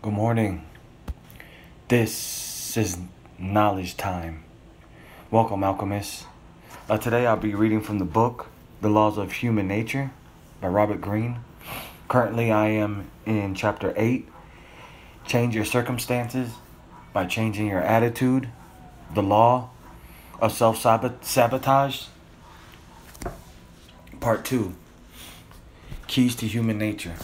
Good morning. This is knowledge time. Welcome, alchemists. Uh, today I'll be reading from the book The Laws of Human Nature by Robert Greene. Currently, I am in chapter 8 Change Your Circumstances by Changing Your Attitude, The Law of Self Sabotage. Part 2 Keys to Human Nature.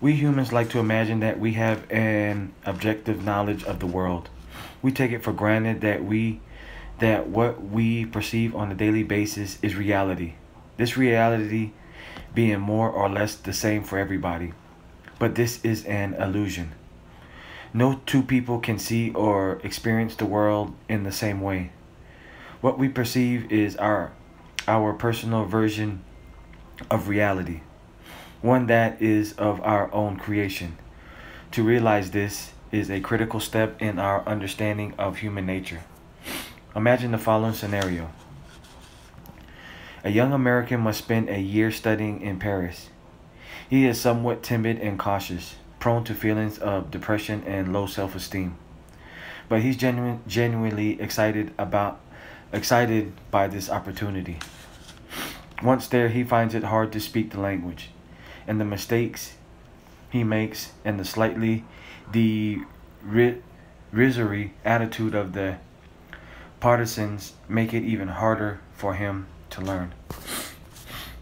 We humans like to imagine that we have an objective knowledge of the world. We take it for granted that we that what we perceive on a daily basis is reality. This reality being more or less the same for everybody. But this is an illusion. No two people can see or experience the world in the same way. What we perceive is our our personal version of reality one that is of our own creation. To realize this is a critical step in our understanding of human nature. Imagine the following scenario A young American must spend a year studying in Paris. He is somewhat timid and cautious, prone to feelings of depression and low self esteem. But he's genu- genuinely excited about excited by this opportunity. Once there, he finds it hard to speak the language and the mistakes he makes and the slightly derisory attitude of the Parisians make it even harder for him to learn.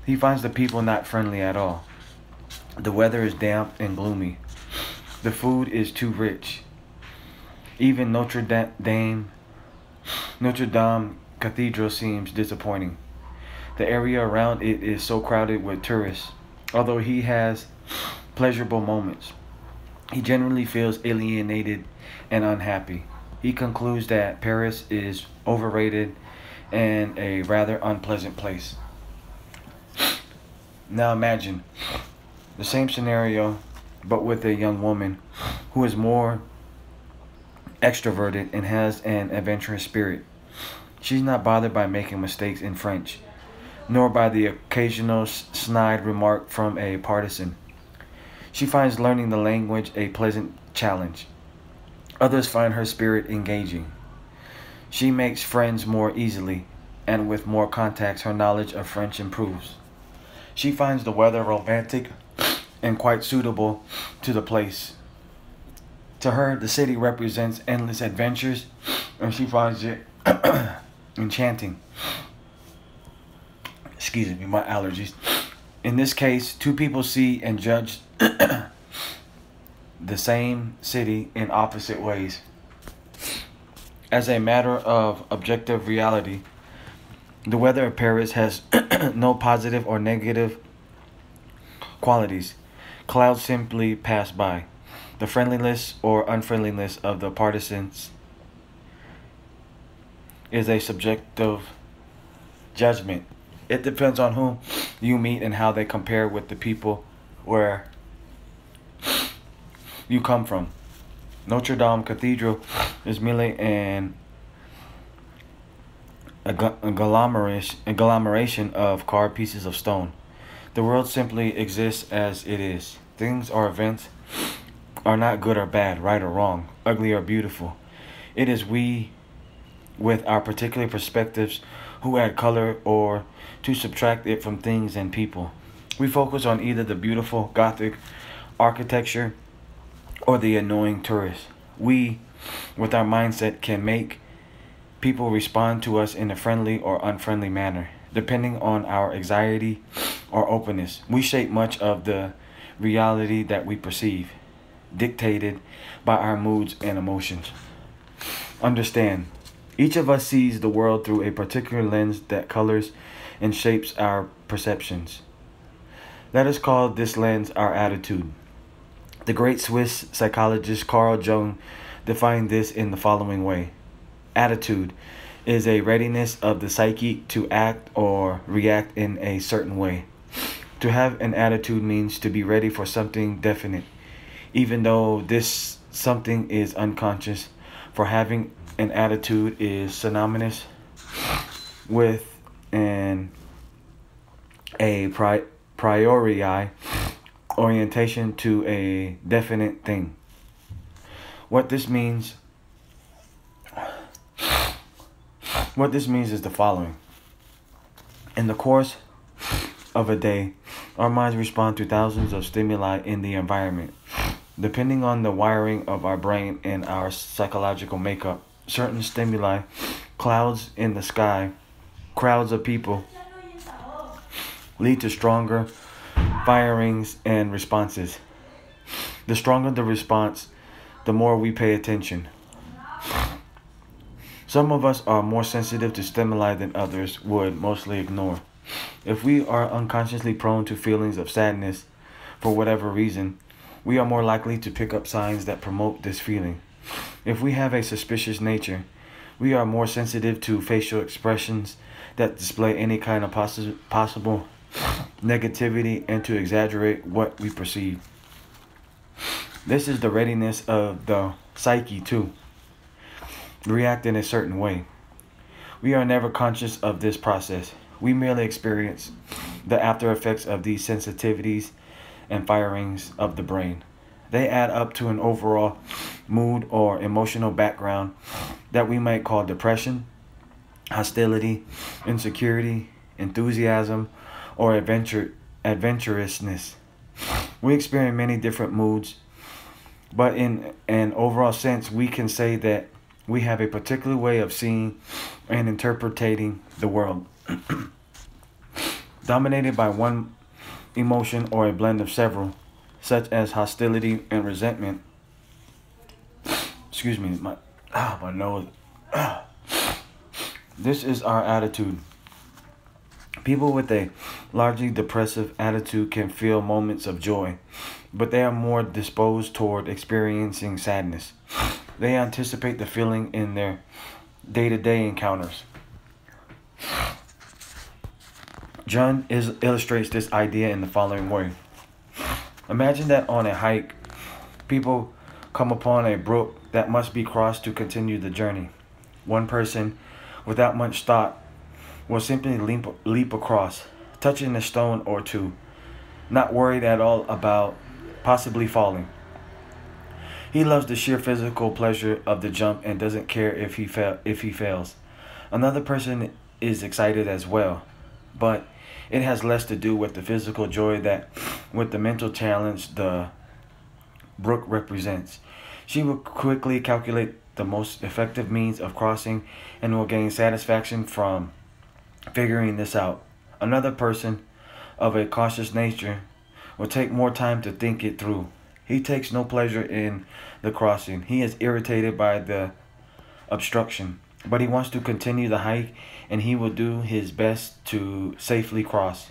He finds the people not friendly at all. The weather is damp and gloomy. The food is too rich. Even Notre Dame Notre Dame Cathedral seems disappointing. The area around it is so crowded with tourists Although he has pleasurable moments, he generally feels alienated and unhappy. He concludes that Paris is overrated and a rather unpleasant place. Now imagine the same scenario, but with a young woman who is more extroverted and has an adventurous spirit. She's not bothered by making mistakes in French nor by the occasional snide remark from a Parisian. She finds learning the language a pleasant challenge. Others find her spirit engaging. She makes friends more easily, and with more contacts, her knowledge of French improves. She finds the weather romantic and quite suitable to the place. To her, the city represents endless adventures, and she finds it enchanting excuse me, my allergies. In this case, two people see and judge the same city in opposite ways. As a matter of objective reality, the weather of Paris has no positive or negative qualities. Clouds simply pass by. The friendliness or unfriendliness of the Parisians is a subjective judgment it depends on whom you meet and how they compare with the people where you come from. Notre Dame Cathedral is merely an agglomeration of carved pieces of stone. The world simply exists as it is. Things or events are not good or bad, right or wrong, ugly or beautiful. It is we, with our particular perspectives, who add color or to subtract it from things and people. We focus on either the beautiful Gothic architecture or the annoying tourist. We, with our mindset, can make people respond to us in a friendly or unfriendly manner, depending on our anxiety or openness. We shape much of the reality that we perceive, dictated by our moods and emotions. Understand, each of us sees the world through a particular lens that colors and shapes our perceptions. Let us call this lens our attitude. The great Swiss psychologist Carl Jung defined this in the following way Attitude is a readiness of the psyche to act or react in a certain way. To have an attitude means to be ready for something definite, even though this something is unconscious, for having an attitude is synonymous with an a pri- priori orientation to a definite thing. What this means what this means is the following. In the course of a day, our minds respond to thousands of stimuli in the environment. Depending on the wiring of our brain and our psychological makeup, certain stimuli, clouds in the sky, crowds of people, lead to stronger firings and responses. The stronger the response, the more we pay attention. Some of us are more sensitive to stimuli than others would mostly ignore. If we are unconsciously prone to feelings of sadness for whatever reason, we are more likely to pick up signs that promote this feeling. If we have a suspicious nature, we are more sensitive to facial expressions that display any kind of possi- possible negativity and to exaggerate what we perceive. This is the readiness of the psyche, to React in a certain way. We are never conscious of this process. We merely experience the after effects of these sensitivities and firings of the brain. They add up to an overall mood or emotional background that we might call depression, hostility, insecurity, enthusiasm, or adventure adventurousness. We experience many different moods, but in an overall sense, we can say that we have a particular way of seeing and interpreting the world. Dominated by one emotion or a blend of several, such as hostility and resentment. Excuse me, my ah, my nose. This is our attitude. People with a largely depressive attitude can feel moments of joy, but they are more disposed toward experiencing sadness. They anticipate the feeling in their day to day encounters. Jung is, illustrates this idea in the following way Imagine that on a hike, people come upon a brook that must be crossed to continue the journey. One person, without much thought, will simply leap, leap across, touching a stone or two, not worried at all about possibly falling. He loves the sheer physical pleasure of the jump and doesn't care if he if he fails. Another person is excited as well, but it has less to do with the physical joy that with the mental challenge the brook represents. She will quickly calculate the most effective means of crossing and will gain satisfaction from figuring this out. Another person of a cautious nature will take more time to think it through. He takes no pleasure in the crossing. He is irritated by the obstruction, but he wants to continue the hike and he will do his best to safely cross.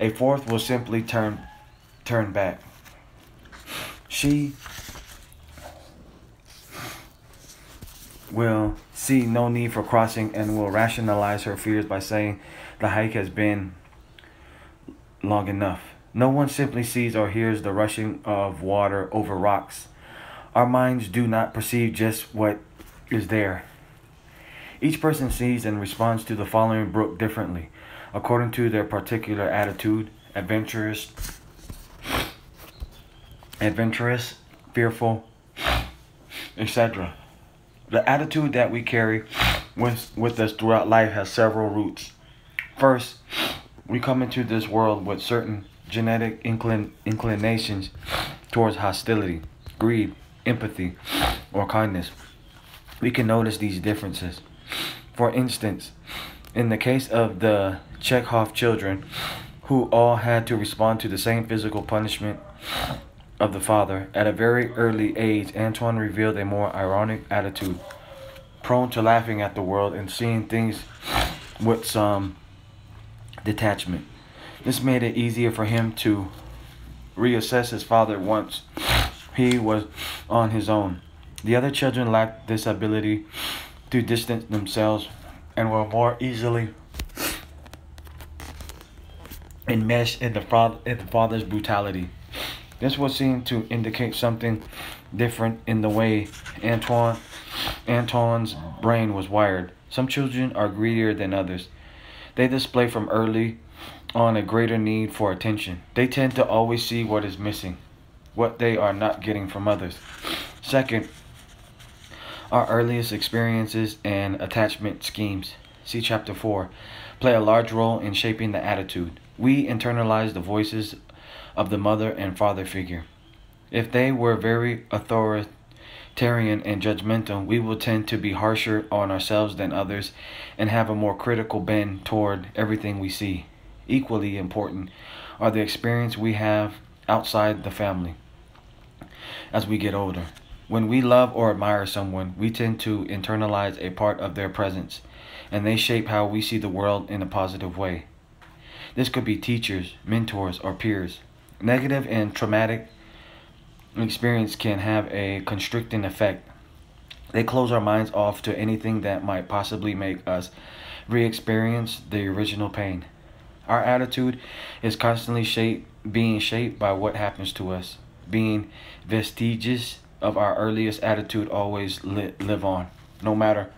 A fourth will simply turn turn back. She will see no need for crossing and will rationalize her fears by saying the hike has been long enough. No one simply sees or hears the rushing of water over rocks. Our minds do not perceive just what is there. Each person sees and responds to the following brook differently, according to their particular attitude, adventurous, adventurous, fearful, etc. The attitude that we carry with, with us throughout life has several roots. First, we come into this world with certain genetic inclin- inclinations towards hostility, greed, empathy, or kindness. We can notice these differences. For instance, in the case of the Chekhov children, who all had to respond to the same physical punishment of the father, at a very early age, Antoine revealed a more ironic attitude, prone to laughing at the world and seeing things with some detachment. This made it easier for him to reassess his father once he was on his own. The other children lacked this ability to distance themselves and were more easily enmeshed in the, father, in the father's brutality. This would seem to indicate something different in the way Antoine Antoine's brain was wired. Some children are greedier than others. They display from early on a greater need for attention. They tend to always see what is missing, what they are not getting from others. Second, our earliest experiences and attachment schemes, see chapter 4, play a large role in shaping the attitude. We internalize the voices of the mother and father figure. If they were very authoritarian and judgmental, we will tend to be harsher on ourselves than others and have a more critical bend toward everything we see. Equally important are the experience we have outside the family as we get older. When we love or admire someone, we tend to internalize a part of their presence, and they shape how we see the world in a positive way. This could be teachers, mentors, or peers. Negative and traumatic experience can have a constricting effect. They close our minds off to anything that might possibly make us re experience the original pain. Our attitude is constantly shaped, being shaped by what happens to us, being vestiges of our earliest attitude always li- live on, no matter,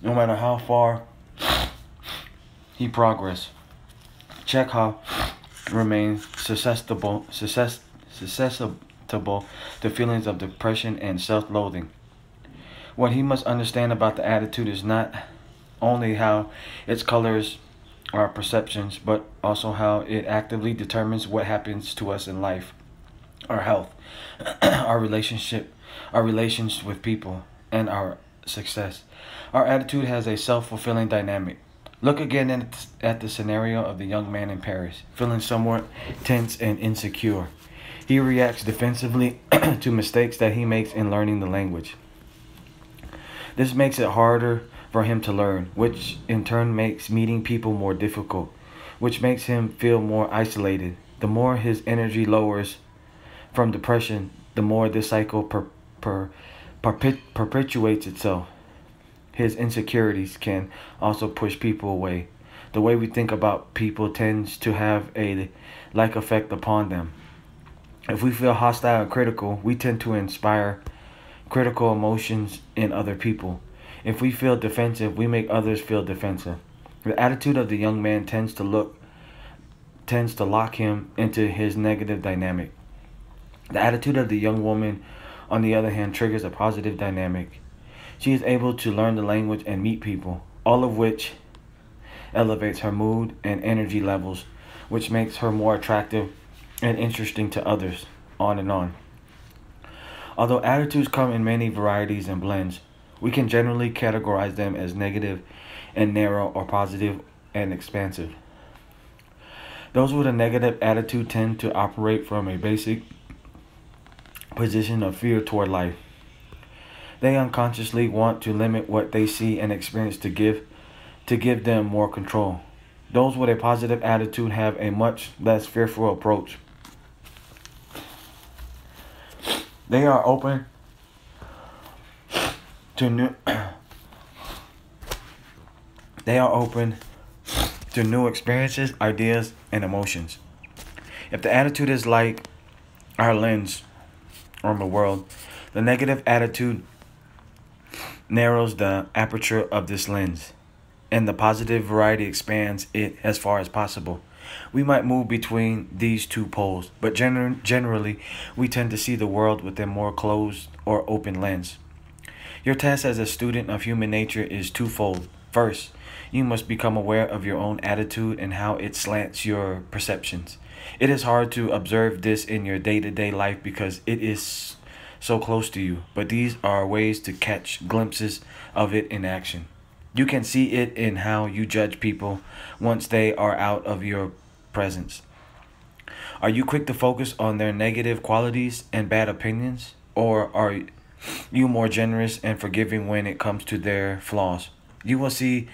no matter how far he progress. Chekhov remains susceptible, susceptible to feelings of depression and self-loathing. What he must understand about the attitude is not only how its colors our perceptions, but also how it actively determines what happens to us in life, our health, our relationship, our relations with people, and our success. Our attitude has a self fulfilling dynamic. Look again at the scenario of the young man in Paris, feeling somewhat tense and insecure. He reacts defensively to mistakes that he makes in learning the language. This makes it harder for him to learn, which in turn makes meeting people more difficult, which makes him feel more isolated. The more his energy lowers from depression, the more this cycle per, per, perpet, perpetuates itself. His insecurities can also push people away. The way we think about people tends to have a like effect upon them. If we feel hostile and critical, we tend to inspire critical emotions in other people. If we feel defensive, we make others feel defensive. The attitude of the young man tends to look tends to lock him into his negative dynamic. The attitude of the young woman, on the other hand, triggers a positive dynamic. She is able to learn the language and meet people, all of which elevates her mood and energy levels, which makes her more attractive and interesting to others, on and on. Although attitudes come in many varieties and blends, we can generally categorize them as negative and narrow or positive and expansive. Those with a negative attitude tend to operate from a basic position of fear toward life. They unconsciously want to limit what they see and experience to give to give them more control. Those with a positive attitude have a much less fearful approach. They are open to new they are open to new experiences, ideas, and emotions. If the attitude is like our lens on the world, the negative attitude narrows the aperture of this lens, and the positive variety expands it as far as possible. We might move between these two poles, but gener- generally, we tend to see the world with a more closed or open lens. Your task as a student of human nature is twofold. First, you must become aware of your own attitude and how it slants your perceptions. It is hard to observe this in your day to day life because it is so close to you, but these are ways to catch glimpses of it in action. You can see it in how you judge people once they are out of your presence. Are you quick to focus on their negative qualities and bad opinions? Or are you more generous and forgiving when it comes to their flaws. You will see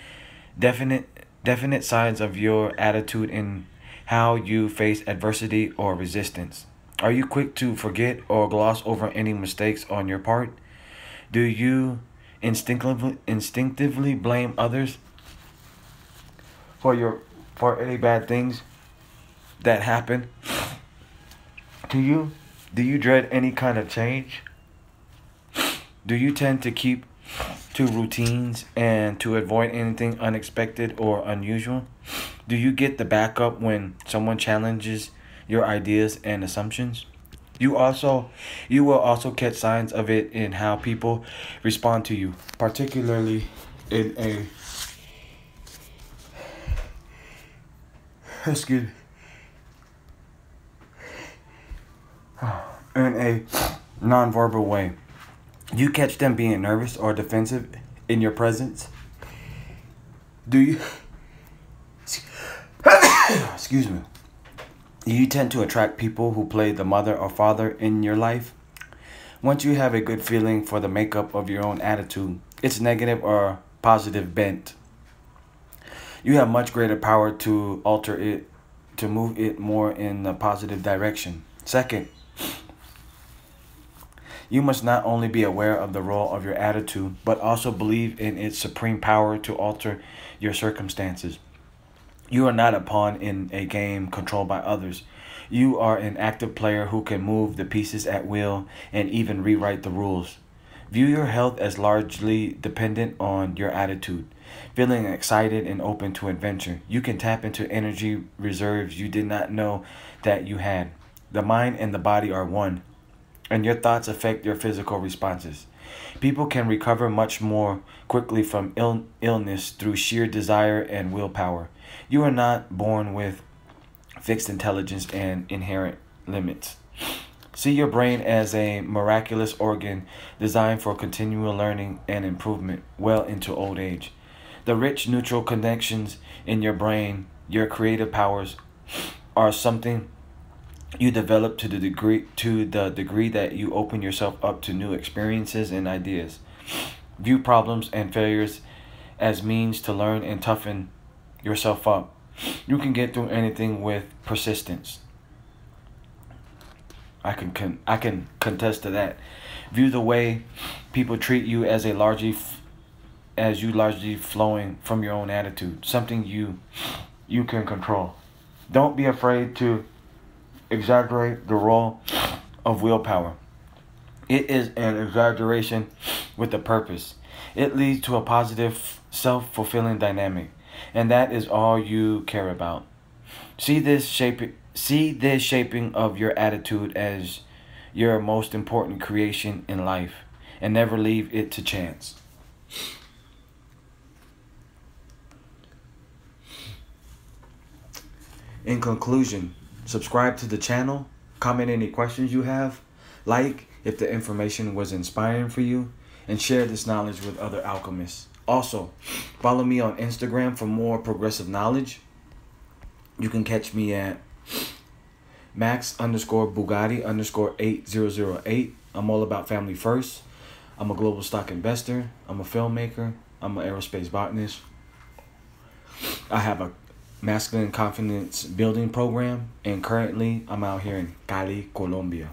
definite definite signs of your attitude in how you face adversity or resistance. Are you quick to forget or gloss over any mistakes on your part? Do you instinctively instinctively blame others for your for any bad things that happen to you? Do you dread any kind of change? Do you tend to keep to routines and to avoid anything unexpected or unusual? Do you get the backup when someone challenges your ideas and assumptions? You also you will also catch signs of it in how people respond to you, particularly in a excuse in a nonverbal way. You catch them being nervous or defensive in your presence. Do you excuse me? You tend to attract people who play the mother or father in your life. Once you have a good feeling for the makeup of your own attitude, its negative or positive bent, you have much greater power to alter it, to move it more in the positive direction. Second, you must not only be aware of the role of your attitude, but also believe in its supreme power to alter your circumstances. You are not a pawn in a game controlled by others. You are an active player who can move the pieces at will and even rewrite the rules. View your health as largely dependent on your attitude. Feeling excited and open to adventure, you can tap into energy reserves you did not know that you had. The mind and the body are one, and your thoughts affect your physical responses. People can recover much more quickly from Ill- illness through sheer desire and willpower. You are not born with fixed intelligence and inherent limits. See your brain as a miraculous organ designed for continual learning and improvement well into old age. The rich neural connections in your brain, your creative powers, are something you develop to the degree to the degree that you open yourself up to new experiences and ideas. View problems and failures as means to learn and toughen yourself up. You can get through anything with persistence. I can, can I can contest to that. View the way people treat you as a largely f- as you largely flowing from your own attitude, something you you can control. Don't be afraid to exaggerate the role of willpower. It is an exaggeration with a purpose. It leads to a positive, self fulfilling dynamic, and that is all you care about. See this shaping see this shaping of your attitude as your most important creation in life, and never leave it to chance. In conclusion, subscribe to the channel, comment any questions you have, like if the information was inspiring for you, and share this knowledge with other alchemists. Also, follow me on Instagram for more progressive knowledge. You can catch me at max underscore Bugatti underscore 8008. I'm all about family first. I'm a global stock investor. I'm a filmmaker. I'm an aerospace botanist. I have a masculine confidence building program, and currently I'm out here in Cali, Colombia.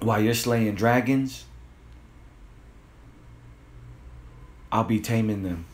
While you're slaying dragons, I'll be taming them.